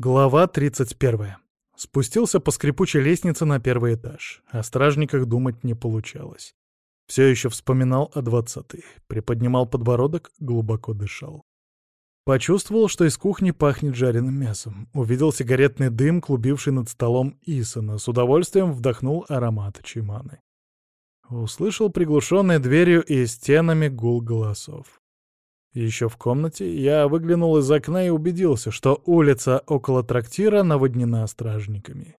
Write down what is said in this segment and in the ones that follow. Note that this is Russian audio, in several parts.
Глава 31. Спустился по скрипучей лестнице на первый этаж. О стражниках думать не получалось. Все еще вспоминал о двадцатый. Приподнимал подбородок, глубоко дышал. Почувствовал, что из кухни пахнет жареным мясом. Увидел сигаретный дым, клубивший над столом Исона. С удовольствием вдохнул аромат чиманы. Услышал приглушенной дверью и стенами гул голосов. Еще в комнате я выглянул из окна и убедился, что улица около трактира наводнена стражниками.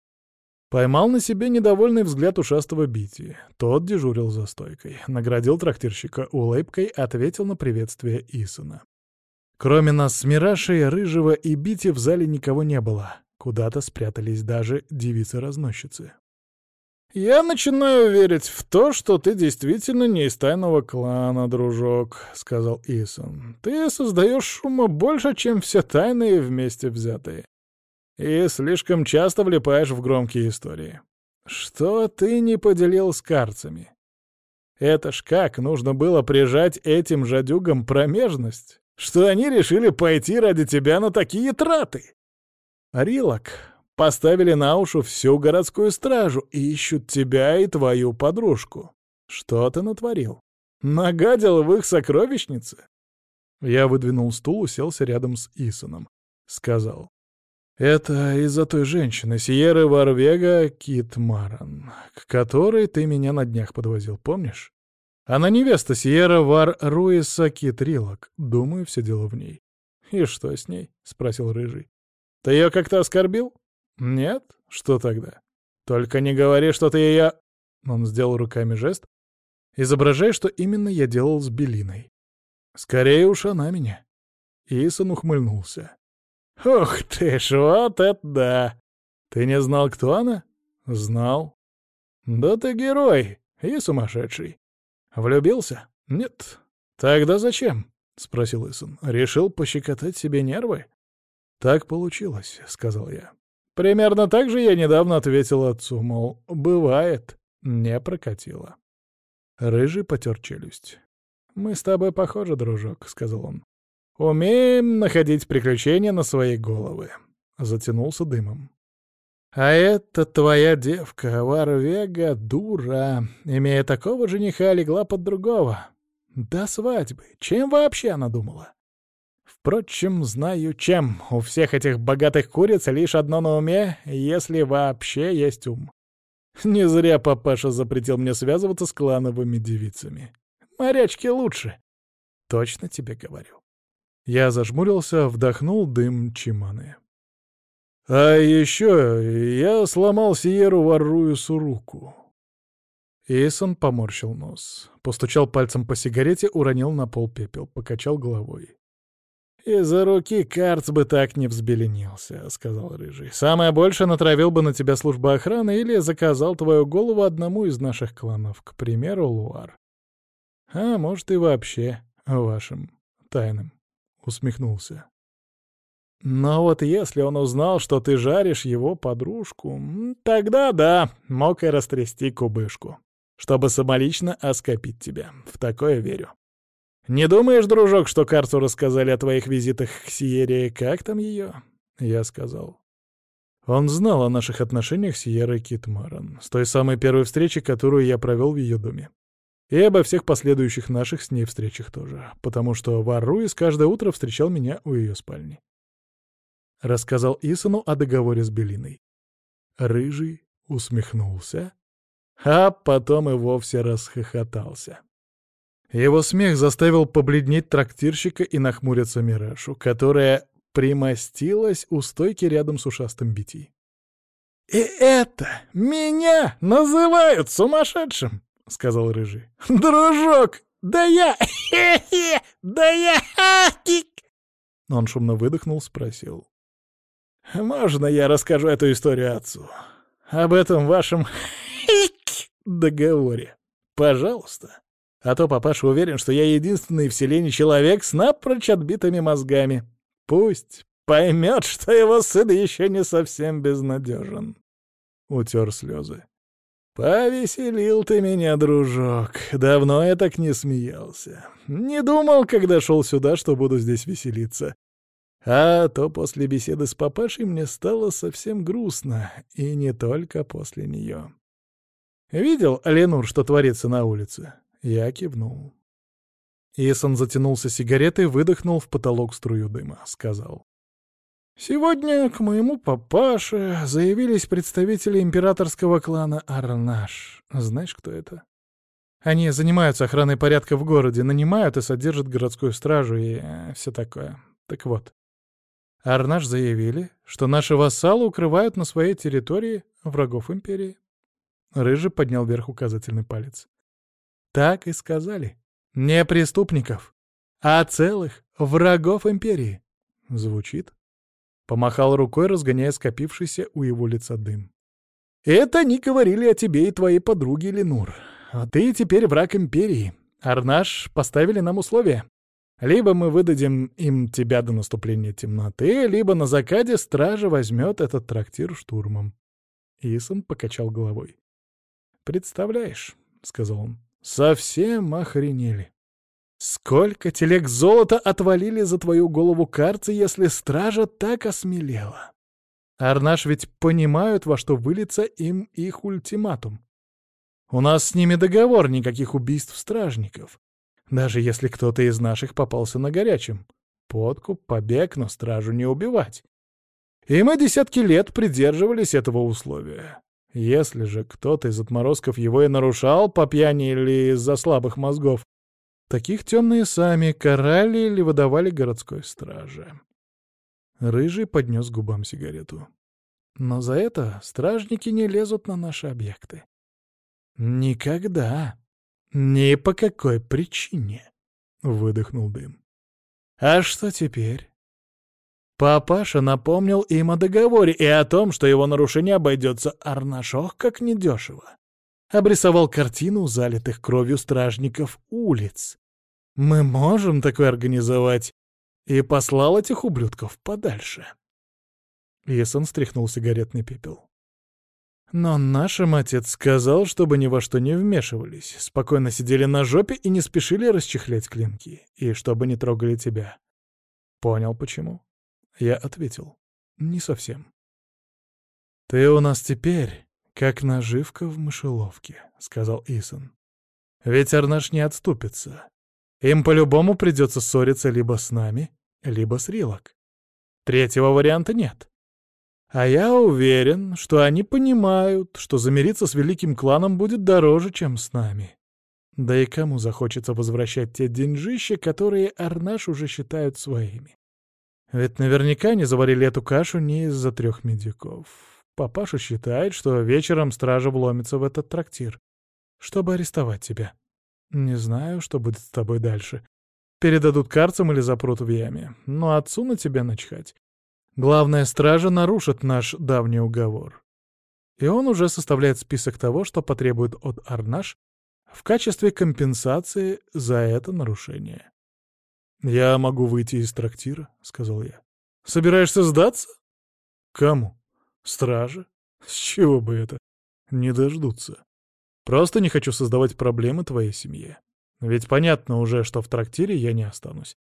Поймал на себе недовольный взгляд ушастого Бити. Тот дежурил за стойкой. Наградил трактирщика улыбкой, ответил на приветствие Исона. Кроме нас с Мирашей, Рыжего и Бити в зале никого не было. Куда-то спрятались даже девицы-разносчицы. «Я начинаю верить в то, что ты действительно не из тайного клана, дружок», — сказал Исон. «Ты создаешь шума больше, чем все тайные вместе взятые. И слишком часто влипаешь в громкие истории. Что ты не поделил с карцами? Это ж как нужно было прижать этим жадюгам промежность, что они решили пойти ради тебя на такие траты?» Рилок, Поставили на уши всю городскую стражу и ищут тебя и твою подружку. Что ты натворил? Нагадил в их сокровищнице?» Я выдвинул стул, уселся рядом с Исоном. Сказал. «Это из-за той женщины, Сиеры Варвега Кит Маран, к которой ты меня на днях подвозил, помнишь? Она невеста Сиера Вар Руиса Кит Рилок. Думаю, все дело в ней». «И что с ней?» — спросил Рыжий. «Ты ее как-то оскорбил?» «Нет? Что тогда? Только не говори, что ты ее...» Он сделал руками жест, изображая, что именно я делал с Белиной. «Скорее уж она меня». Исон ухмыльнулся. «Ух ты ж, вот это да! Ты не знал, кто она?» «Знал». «Да ты герой и сумасшедший. Влюбился?» «Нет». «Тогда зачем?» — спросил Исон. «Решил пощекотать себе нервы?» «Так получилось», — сказал я. Примерно так же я недавно ответил отцу, мол, бывает, не прокатило. Рыжий потер челюсть. «Мы с тобой похожи, дружок», — сказал он. «Умеем находить приключения на свои головы», — затянулся дымом. «А это твоя девка, Варвега, дура. Имея такого жениха, легла под другого. До свадьбы. Чем вообще она думала? Впрочем, знаю чем. У всех этих богатых куриц лишь одно на уме, если вообще есть ум. Не зря папаша запретил мне связываться с клановыми девицами. Морячки лучше. Точно тебе говорю. Я зажмурился, вдохнул дым чиманы. А еще я сломал Сиеру Варруюсу руку. Исон поморщил нос. Постучал пальцем по сигарете, уронил на пол пепел, покачал головой. «Из-за руки Карц бы так не взбеленился», — сказал Рыжий. «Самое больше натравил бы на тебя служба охраны или заказал твою голову одному из наших кланов, к примеру, Луар. А может, и вообще вашим тайным», — усмехнулся. «Но вот если он узнал, что ты жаришь его подружку, тогда да, мог и растрясти кубышку, чтобы самолично оскопить тебя. В такое верю». «Не думаешь, дружок, что карту рассказали о твоих визитах к Сиере? Как там ее?» Я сказал. Он знал о наших отношениях с Сиерой Китмаран, с той самой первой встречи, которую я провел в ее доме. И обо всех последующих наших с ней встречах тоже, потому что Варруис каждое утро встречал меня у ее спальни. Рассказал Исану о договоре с Белиной. Рыжий усмехнулся, а потом и вовсе расхохотался. Его смех заставил побледнеть трактирщика и нахмуриться Мирашу, которая примостилась у стойки рядом с ушастым Бити. «И это меня называют сумасшедшим!» — сказал Рыжий. «Дружок, да я... да я... Он шумно выдохнул, спросил. «Можно я расскажу эту историю отцу? Об этом вашем договоре? Пожалуйста». А то папаша уверен, что я единственный в селении человек с напрочь отбитыми мозгами. Пусть поймет, что его сын еще не совсем безнадежен. Утер слезы. «Повеселил ты меня, дружок. Давно я так не смеялся. Не думал, когда шел сюда, что буду здесь веселиться. А то после беседы с папашей мне стало совсем грустно, и не только после нее. «Видел, Ленур, что творится на улице?» Я кивнул. Исон затянулся сигаретой, выдохнул в потолок струю дыма, сказал. «Сегодня к моему папаше заявились представители императорского клана Арнаш. Знаешь, кто это?» Они занимаются охраной порядка в городе, нанимают и содержат городскую стражу и э, все такое. Так вот, Арнаш заявили, что наши вассалы укрывают на своей территории врагов империи. Рыжий поднял вверх указательный палец. Так и сказали. Не преступников, а целых врагов империи. Звучит? Помахал рукой, разгоняя скопившийся у его лица дым. Это они говорили о тебе и твоей подруге Ленур. А ты теперь враг империи. Арнаш поставили нам условия. Либо мы выдадим им тебя до наступления темноты, либо на закаде стража возьмет этот трактир штурмом. Исон покачал головой. «Представляешь», — сказал он, — «совсем охренели. Сколько телег золота отвалили за твою голову карцы, если стража так осмелела? Арнаш ведь понимают, во что выльется им их ультиматум. У нас с ними договор, никаких убийств стражников. Даже если кто-то из наших попался на горячем. Подкуп, побег, но стражу не убивать. И мы десятки лет придерживались этого условия. Если же кто-то из отморозков его и нарушал по пьяни или из-за слабых мозгов, таких темные сами карали или выдавали городской страже. Рыжий поднес губам сигарету. Но за это стражники не лезут на наши объекты. «Никогда. Ни по какой причине», — выдохнул дым. «А что теперь?» Папаша напомнил им о договоре и о том, что его нарушение обойдется Арнашох как недешево. Обрисовал картину залитых кровью стражников улиц. Мы можем такое организовать. И послал этих ублюдков подальше. Исон стряхнул сигаретный пепел. Но нашим отец сказал, чтобы ни во что не вмешивались, спокойно сидели на жопе и не спешили расчехлять клинки, и чтобы не трогали тебя. Понял, почему? Я ответил. Не совсем. «Ты у нас теперь как наживка в мышеловке», — сказал Исон. «Ведь Арнаш не отступится. Им по-любому придется ссориться либо с нами, либо с Рилок. Третьего варианта нет. А я уверен, что они понимают, что замириться с великим кланом будет дороже, чем с нами. Да и кому захочется возвращать те деньжища, которые Арнаш уже считают своими? Ведь наверняка не заварили эту кашу не из-за трех медиков. Папаша считает, что вечером стража вломится в этот трактир, чтобы арестовать тебя. Не знаю, что будет с тобой дальше. Передадут карцам или запрут в яме. Но отцу на тебя начхать. Главная стража нарушит наш давний уговор. И он уже составляет список того, что потребует от Арнаш в качестве компенсации за это нарушение. «Я могу выйти из трактира», — сказал я. «Собираешься сдаться?» «Кому? Страже? С чего бы это? Не дождутся. Просто не хочу создавать проблемы твоей семье. Ведь понятно уже, что в трактире я не останусь.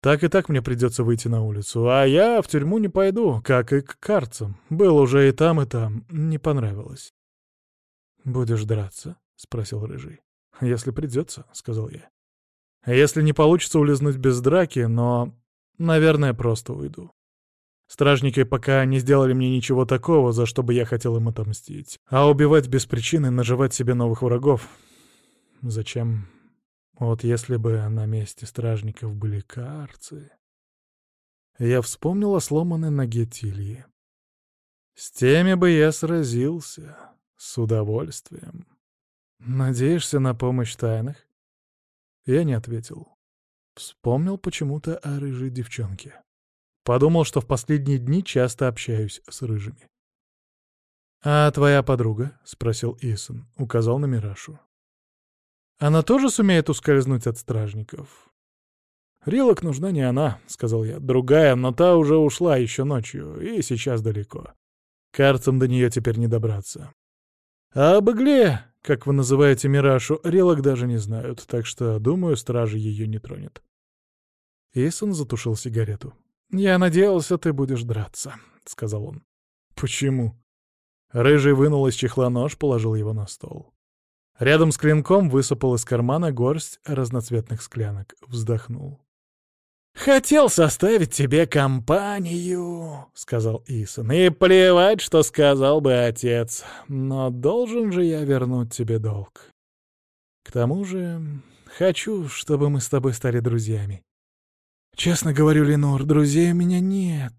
Так и так мне придется выйти на улицу, а я в тюрьму не пойду, как и к карцам. Был уже и там, и там. Не понравилось. «Будешь драться?» — спросил Рыжий. «Если придется», — сказал я. «Если не получится улизнуть без драки, но, наверное, просто уйду. Стражники пока не сделали мне ничего такого, за что бы я хотел им отомстить. А убивать без причины, наживать себе новых врагов... Зачем? Вот если бы на месте стражников были карцы... Я вспомнил о сломанной ноге Тильи. С теми бы я сразился. С удовольствием. Надеешься на помощь тайных? Я не ответил. Вспомнил почему-то о рыжей девчонке. Подумал, что в последние дни часто общаюсь с рыжими. «А твоя подруга?» — спросил Исон, указал на Мирашу. Она тоже сумеет ускользнуть от стражников? «Рилок нужна не она», — сказал я. «Другая, но та уже ушла еще ночью, и сейчас далеко. Карцам до нее теперь не добраться. А об игле, как вы называете Мирашу, Рилок даже не знают, так что, думаю, стражи ее не тронет». Эйсон затушил сигарету. «Я надеялся, ты будешь драться», — сказал он. «Почему?» Рыжий вынул из чехла нож, положил его на стол. Рядом с клинком высыпал из кармана горсть разноцветных склянок. Вздохнул. «Хотел составить тебе компанию», — сказал Исон. «И плевать, что сказал бы отец. Но должен же я вернуть тебе долг. К тому же хочу, чтобы мы с тобой стали друзьями. Честно говорю, Ленор, друзей у меня нет.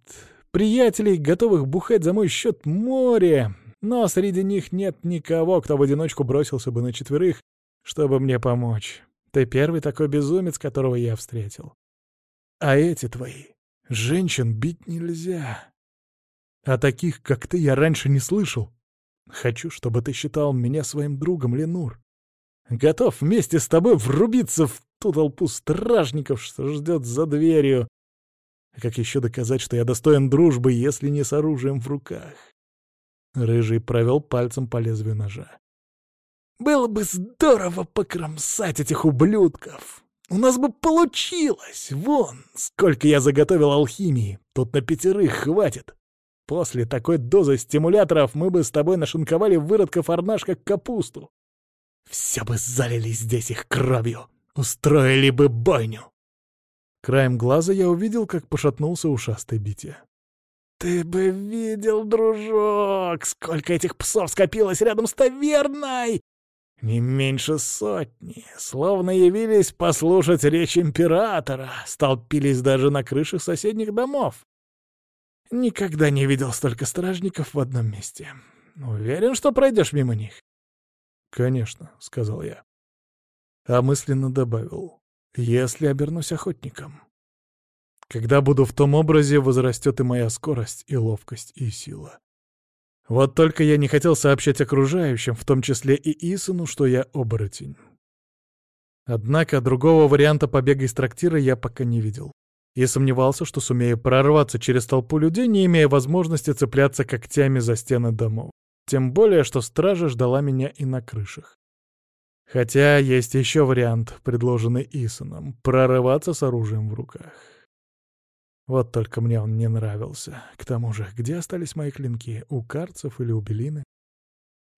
Приятелей, готовых бухать за мой счет, море. Но среди них нет никого, кто в одиночку бросился бы на четверых, чтобы мне помочь. Ты первый такой безумец, которого я встретил. А эти твои, женщин бить нельзя. А таких, как ты, я раньше не слышал. Хочу, чтобы ты считал меня своим другом, Ленур. Готов вместе с тобой врубиться в ту толпу стражников, что ждет за дверью. Как еще доказать, что я достоин дружбы, если не с оружием в руках? Рыжий провел пальцем по лезвию ножа. «Было бы здорово покромсать этих ублюдков!» У нас бы получилось! Вон, сколько я заготовил алхимии. Тут на пятерых хватит. После такой дозы стимуляторов мы бы с тобой нашинковали выродков орнаш как капусту. Все бы залили здесь их кровью. Устроили бы бойню. Краем глаза я увидел, как пошатнулся ушастый Битя. «Ты бы видел, дружок, сколько этих псов скопилось рядом с таверной! Не меньше сотни, словно явились послушать речь императора, столпились даже на крышах соседних домов. Никогда не видел столько стражников в одном месте. Уверен, что пройдешь мимо них? «Конечно», — сказал я. А мысленно добавил, «если обернусь охотником». Когда буду в том образе, возрастет и моя скорость, и ловкость, и сила. Вот только я не хотел сообщать окружающим, в том числе и Исану, что я оборотень. Однако другого варианта побега из трактира я пока не видел. И сомневался, что сумею прорваться через толпу людей, не имея возможности цепляться когтями за стены домов. Тем более, что стража ждала меня и на крышах. Хотя есть еще вариант, предложенный Исаном — прорываться с оружием в руках. Вот только мне он не нравился. К тому же, где остались мои клинки? У карцев или у белины?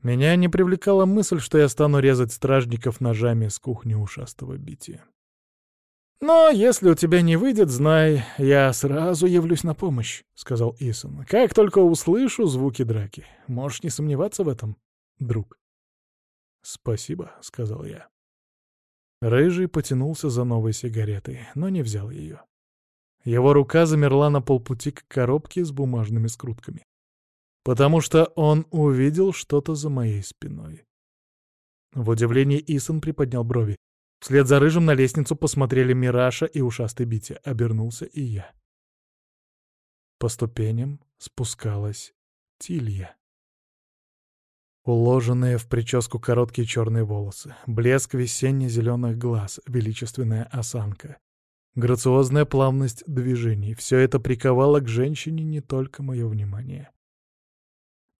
Меня не привлекала мысль, что я стану резать стражников ножами с кухни ушастого бития. «Но если у тебя не выйдет, знай, я сразу явлюсь на помощь», — сказал Исон. «Как только услышу звуки драки. Можешь не сомневаться в этом, друг». «Спасибо», — сказал я. Рыжий потянулся за новой сигаретой, но не взял ее. Его рука замерла на полпути к коробке с бумажными скрутками. Потому что он увидел что-то за моей спиной. В удивлении Исон приподнял брови. Вслед за рыжим на лестницу посмотрели Мираша и ушастый Бити. Обернулся и я. По ступеням спускалась Тилья. Уложенные в прическу короткие черные волосы, блеск весенне-зеленых глаз, величественная осанка. Грациозная плавность движений — все это приковало к женщине не только мое внимание.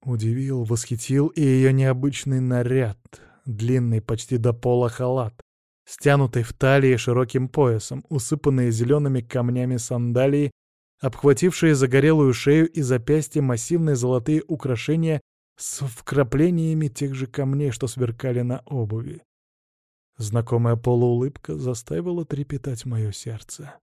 Удивил, восхитил и ее необычный наряд, длинный почти до пола халат, стянутый в талии широким поясом, усыпанные зелеными камнями сандалии, обхватившие загорелую шею и запястье массивные золотые украшения с вкраплениями тех же камней, что сверкали на обуви. Знакомая полуулыбка заставила трепетать мое сердце.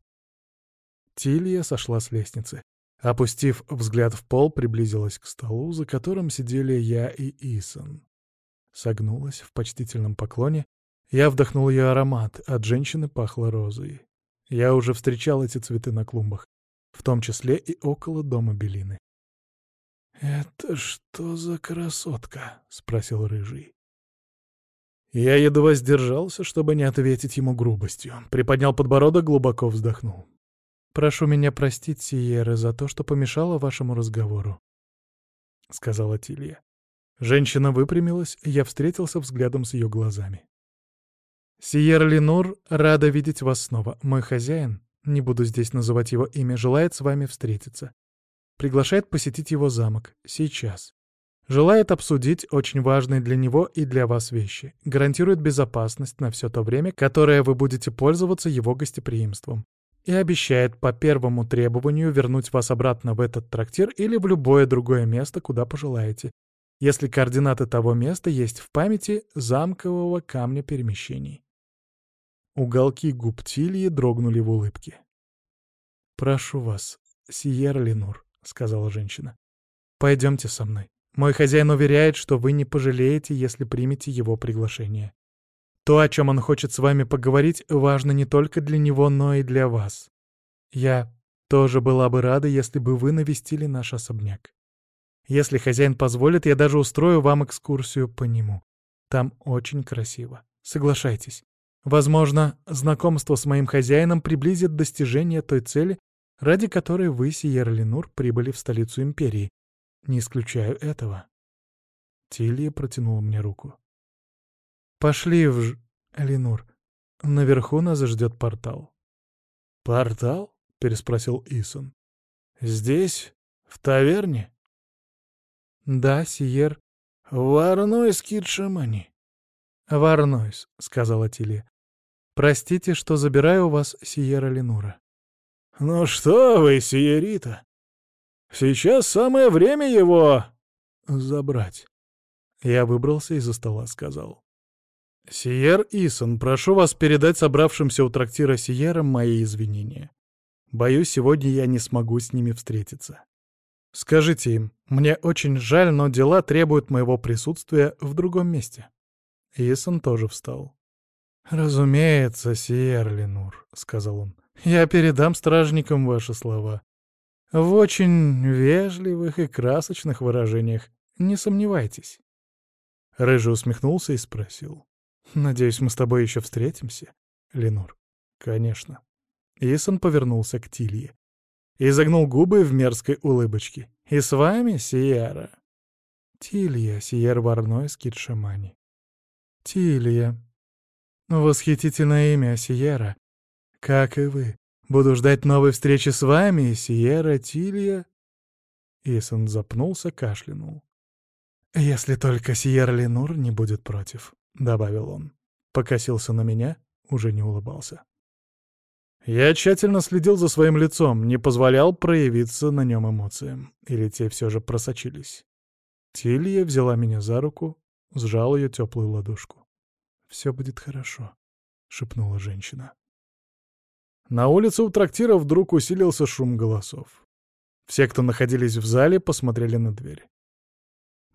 Тилья сошла с лестницы. Опустив взгляд в пол, приблизилась к столу, за которым сидели я и Исон. Согнулась в почтительном поклоне. Я вдохнул ее аромат, от женщины пахло розой. Я уже встречал эти цветы на клумбах, в том числе и около дома Белины. «Это что за красотка?» — спросил Рыжий. Я едва сдержался, чтобы не ответить ему грубостью. Приподнял подбородок, глубоко вздохнул. «Прошу меня простить, Сиеры, за то, что помешала вашему разговору», — сказала Тилья. Женщина выпрямилась, я встретился взглядом с ее глазами. «Сиер Ленур, рада видеть вас снова. Мой хозяин, не буду здесь называть его имя, желает с вами встретиться. Приглашает посетить его замок. Сейчас. Желает обсудить очень важные для него и для вас вещи. Гарантирует безопасность на все то время, которое вы будете пользоваться его гостеприимством. и обещает по первому требованию вернуть вас обратно в этот трактир или в любое другое место, куда пожелаете, если координаты того места есть в памяти замкового камня перемещений. Уголки губ Тильи дрогнули в улыбке. «Прошу вас, Сиер Ленур», — сказала женщина. «Пойдемте со мной. Мой хозяин уверяет, что вы не пожалеете, если примете его приглашение. То, о чем он хочет с вами поговорить, важно не только для него, но и для вас. Я тоже была бы рада, если бы вы навестили наш особняк. Если хозяин позволит, я даже устрою вам экскурсию по нему. Там очень красиво. Соглашайтесь. Возможно, знакомство с моим хозяином приблизит достижение той цели, ради которой вы, Сиер Ленур, прибыли в столицу Империи. Не исключаю этого. Тилья протянула мне руку. «Пошли в Ж... Ленур. Наверху нас ждет портал». «Портал?» — переспросил Исон. «Здесь? В таверне?» «Да, Сиер». «Варнойс Китшамани». «Варнойс», — сказала Тилья. «Простите, что забираю у вас Сиера Ленура». «Ну что вы, Сиерита, сейчас самое время его забрать». Я выбрался из-за стола, сказал. «Сиер Исон, прошу вас передать собравшимся у трактира Сиера мои извинения. Боюсь, сегодня я не смогу с ними встретиться. Скажите им, мне очень жаль, но дела требуют моего присутствия в другом месте. Исон тоже встал. «Разумеется, Сиер Ленур», — сказал он. «Я передам стражникам ваши слова. В очень вежливых и красочных выражениях. Не сомневайтесь». Рыжий усмехнулся и спросил. «Надеюсь, мы с тобой еще встретимся, Ленур?» «Конечно». Исон повернулся к Тилье и загнул губы в мерзкой улыбочке. «И с вами, Сиера?» «Тилья, Сиер Варной Скидшамани». «Тилья. Восхитительное имя, Сиера. Как и вы. Буду ждать новой встречи с вами, Сиера Тилья». Исон запнулся, кашлянул. «Если только Сиер Ленур не будет против», — добавил он. Покосился на меня, уже не улыбался. Я тщательно следил за своим лицом, не позволял проявиться на нем эмоциям. Или те все же просочились. Тилья взяла меня за руку, сжала ее теплую ладошку. «Все будет хорошо», — шепнула женщина. На улице у трактира вдруг усилился шум голосов. Все, кто находились в зале, посмотрели на дверь.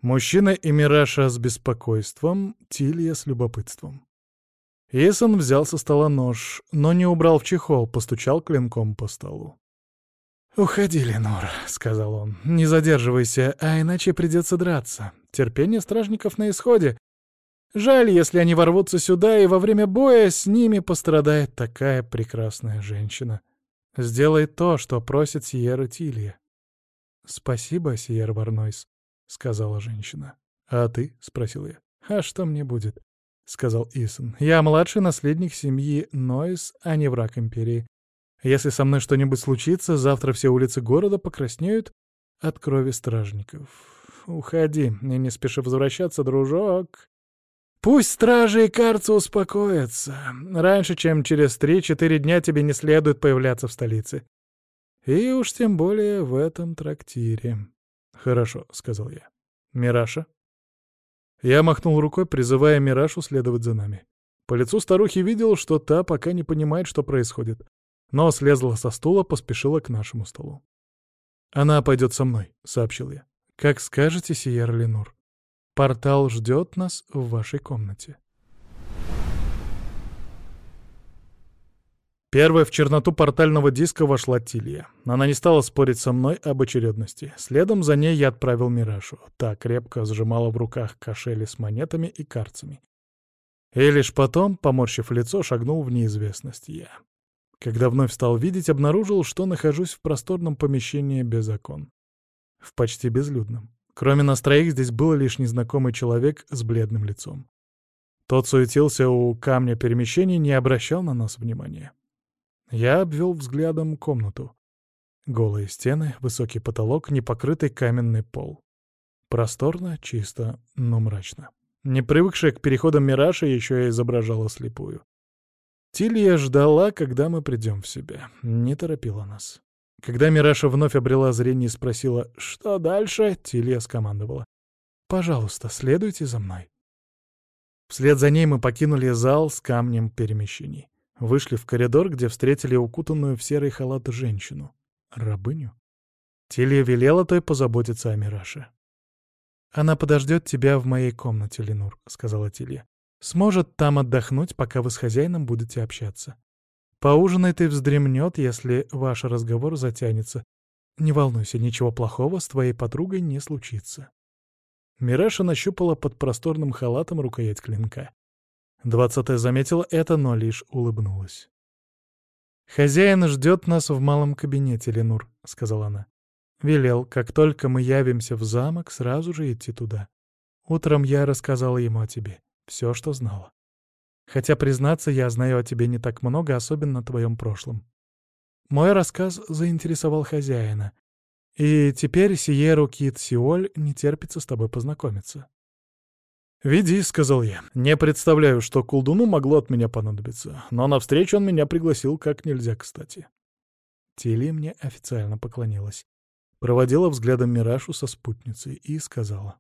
Мужчина и Мираша с беспокойством, Тилья с любопытством. Исон взял со стола нож, но не убрал в чехол, постучал клинком по столу. «Уходи, Ленор», — сказал он. «Не задерживайся, а иначе придется драться. Терпение стражников на исходе. Жаль, если они ворвутся сюда, и во время боя с ними пострадает такая прекрасная женщина. Сделай то, что просит Сиера Тилья». «Спасибо, Сиер Варнойс», — сказала женщина. «А ты?» — спросил я. «А что мне будет?» — сказал Исон. «Я младший наследник семьи Нойс, а не враг Империи. Если со мной что-нибудь случится, завтра все улицы города покраснеют от крови стражников. Уходи и не спеши возвращаться, дружок. Пусть стражи и карцы успокоятся. Раньше, чем через три-четыре дня тебе не следует появляться в столице. И уж тем более в этом трактире». «Хорошо», — сказал я. «Мираша?» Я махнул рукой, призывая Мирашу следовать за нами. По лицу старухи видел, что та пока не понимает, что происходит. Но слезла со стула, поспешила к нашему столу. «Она пойдет со мной», — сообщил я. «Как скажете, Сиер Ленур. Портал ждет нас в вашей комнате». Первой в черноту портального диска вошла Тилья. Она не стала спорить со мной об очередности. Следом за ней я отправил Мирашу. Та крепко сжимала в руках кошели с монетами и карцами. И лишь потом, поморщив лицо, шагнул в неизвестность я. Когда вновь стал видеть, обнаружил, что нахожусь в просторном помещении без окон. В почти безлюдном. Кроме нас троих здесь был лишь незнакомый человек с бледным лицом. Тот суетился у камня перемещений, не обращал на нас внимания. Я обвел взглядом комнату. Голые стены, высокий потолок, непокрытый каменный пол. Просторно, чисто, но мрачно. Не привыкшая к переходам Мираша еще и изображала слепую. Тилья ждала, когда мы придем в себя. Не торопила нас. Когда Мираша вновь обрела зрение и спросила, что дальше, Тилья скомандовала. «Пожалуйста, следуйте за мной». Вслед за ней мы покинули зал с камнем перемещений. Вышли в коридор, где встретили укутанную в серый халат женщину. Рабыню. Тилья велела той позаботиться о Мираше. «Она подождет тебя в моей комнате, Ленур», — сказала Тилья. «Сможет там отдохнуть, пока вы с хозяином будете общаться. Поужинает и вздремнет, если ваш разговор затянется. Не волнуйся, ничего плохого с твоей подругой не случится». Мираша нащупала под просторным халатом рукоять клинка. Двадцатая заметила это, но лишь улыбнулась. «Хозяин ждет нас в малом кабинете, Ленур», — сказала она. Велел, как только мы явимся в замок, сразу же идти туда. Утром я рассказала ему о тебе. Все, что знала. Хотя, признаться, я знаю о тебе не так много, особенно о твоем прошлом. Мой рассказ заинтересовал хозяина. И теперь Сиеру Кит Сиоль не терпится с тобой познакомиться. «Веди», — сказал я. «Не представляю, что колдуну могло от меня понадобиться, но на встречу он меня пригласил как нельзя кстати». Тили мне официально поклонилась проводила взглядом Мирашу со спутницей и сказала.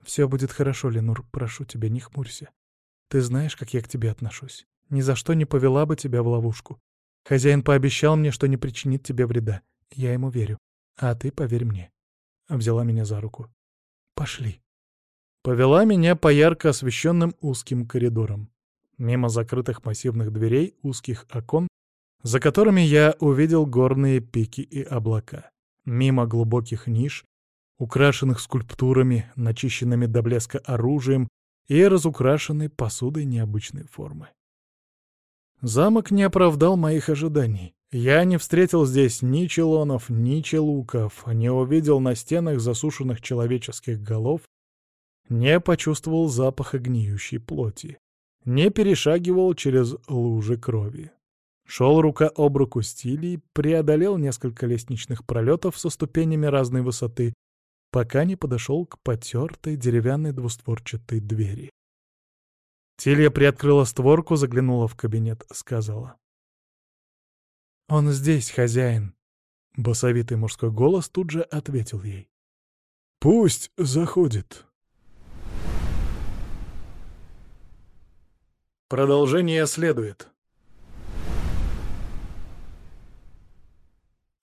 «Все будет хорошо, Ленур, прошу тебя, не хмурься. Ты знаешь, как я к тебе отношусь. Ни за что не повела бы тебя в ловушку. Хозяин пообещал мне, что не причинит тебе вреда. Я ему верю. А ты поверь мне». Взяла меня за руку. «Пошли». Повела меня по ярко освещенным узким коридорам. Мимо закрытых массивных дверей, узких окон, за которыми я увидел горные пики и облака мимо глубоких ниш, украшенных скульптурами, начищенными до блеска оружием и разукрашенной посудой необычной формы. Замок не оправдал моих ожиданий. Я не встретил здесь ни челонов, ни челуков, не увидел на стенах засушенных человеческих голов, не почувствовал запаха гниющей плоти, не перешагивал через лужи крови. Шел рука об руку с Тилей, преодолел несколько лестничных пролетов со ступенями разной высоты, пока не подошел к потертой деревянной двустворчатой двери. Тилья приоткрыла створку, заглянула в кабинет, сказала. «Он здесь, хозяин!» Басовитый мужской голос тут же ответил ей. «Пусть заходит!» Продолжение следует.